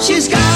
She's got